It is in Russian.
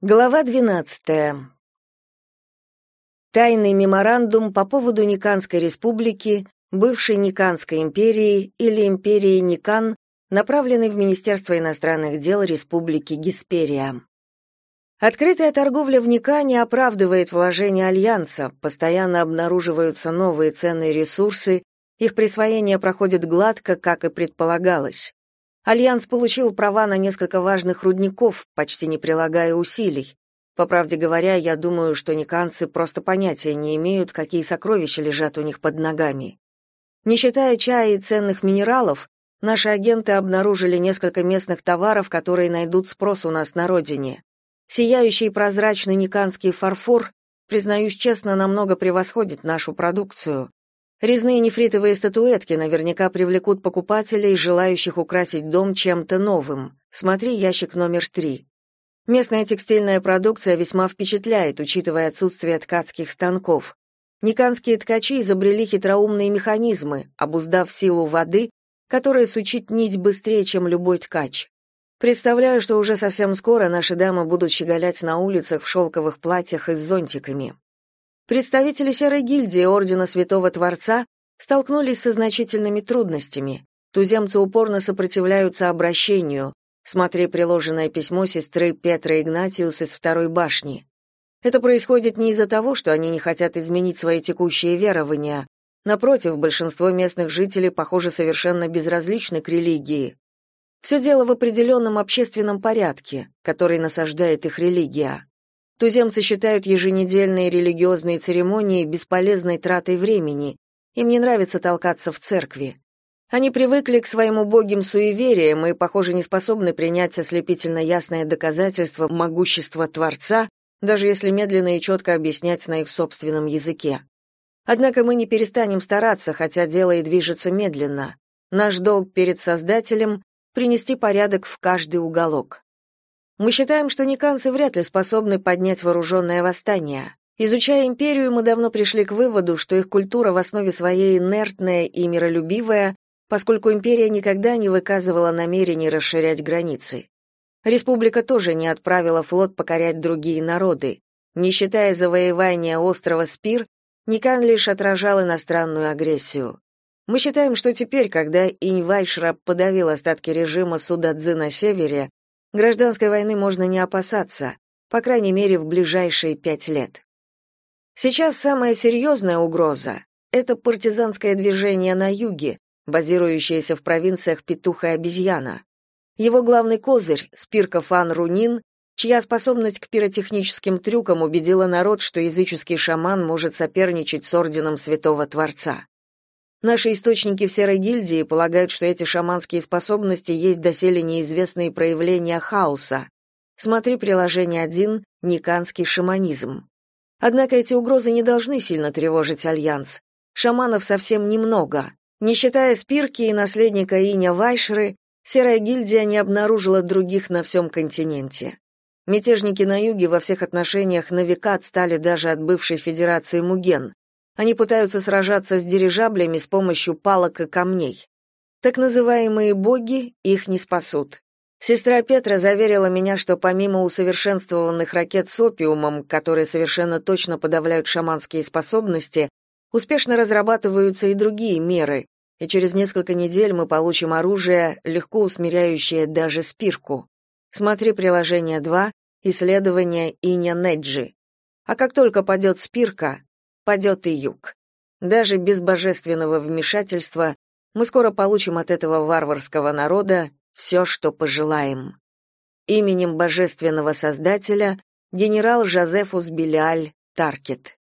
Глава 12. Тайный меморандум по поводу Никанской республики, бывшей Никанской империи или империи Никан, направленный в Министерство иностранных дел Республики Гесперия. Открытая торговля в Никане оправдывает вложения альянса, постоянно обнаруживаются новые ценные ресурсы, их присвоение проходит гладко, как и предполагалось. Альянс получил права на несколько важных рудников, почти не прилагая усилий. По правде говоря, я думаю, что никанцы просто понятия не имеют, какие сокровища лежат у них под ногами. Не считая чая и ценных минералов, наши агенты обнаружили несколько местных товаров, которые найдут спрос у нас на родине. Сияющий прозрачный никанский фарфор, признаюсь честно, намного превосходит нашу продукцию. Резные нефритовые статуэтки наверняка привлекут покупателей, желающих украсить дом чем-то новым. Смотри ящик номер три. Местная текстильная продукция весьма впечатляет, учитывая отсутствие ткацких станков. Никанские ткачи изобрели хитроумные механизмы, обуздав силу воды, которая сучит нить быстрее, чем любой ткач. Представляю, что уже совсем скоро наши дамы будут щеголять на улицах в шелковых платьях и с зонтиками. Представители Серой гильдии Ордена Святого Творца столкнулись со значительными трудностями. Туземцы упорно сопротивляются обращению. Смотри приложенное письмо сестры Петра Игнатиус из второй башни. Это происходит не из-за того, что они не хотят изменить свои текущие верования. Напротив, большинство местных жителей, похоже, совершенно безразличны к религии. Все дело в определенном общественном порядке, который насаждает их религия. Туземцы считают еженедельные религиозные церемонии бесполезной тратой времени. Им не нравится толкаться в церкви. Они привыкли к своим убогим суевериям и, похоже, не способны принять ослепительно ясное доказательство могущества Творца, даже если медленно и четко объяснять на их собственном языке. Однако мы не перестанем стараться, хотя дело и движется медленно. Наш долг перед Создателем — принести порядок в каждый уголок. Мы считаем, что никанцы вряд ли способны поднять вооруженное восстание. Изучая империю, мы давно пришли к выводу, что их культура в основе своей инертная и миролюбивая, поскольку империя никогда не выказывала намерений расширять границы. Республика тоже не отправила флот покорять другие народы. Не считая завоевания острова Спир, Никан лишь отражал иностранную агрессию. Мы считаем, что теперь, когда Инь-Вайшраб подавил остатки режима Судадзы на севере, Гражданской войны можно не опасаться, по крайней мере, в ближайшие пять лет. Сейчас самая серьезная угроза — это партизанское движение на юге, базирующееся в провинциях Петуха и Обезьяна. Его главный козырь — Спирка Фан Рунин, чья способность к пиротехническим трюкам убедила народ, что языческий шаман может соперничать с орденом Святого Творца. Наши источники в Серой гильдии полагают, что эти шаманские способности есть доселе неизвестные проявления хаоса. Смотри приложение 1 «Никанский шаманизм». Однако эти угрозы не должны сильно тревожить Альянс. Шаманов совсем немного. Не считая Спирки и наследника Иня Вайшеры, Серая гильдия не обнаружила других на всем континенте. Мятежники на юге во всех отношениях на века отстали даже от бывшей Федерации Муген. Они пытаются сражаться с дирижаблями с помощью палок и камней. Так называемые боги их не спасут. Сестра Петра заверила меня, что помимо усовершенствованных ракет с опиумом, которые совершенно точно подавляют шаманские способности, успешно разрабатываются и другие меры, и через несколько недель мы получим оружие, легко усмиряющее даже спирку. Смотри приложение 2, исследование Иня Неджи. А как только падет спирка, падет и юг. Даже без божественного вмешательства мы скоро получим от этого варварского народа все, что пожелаем. Именем божественного создателя генерал Жозефус Белиаль Таркет.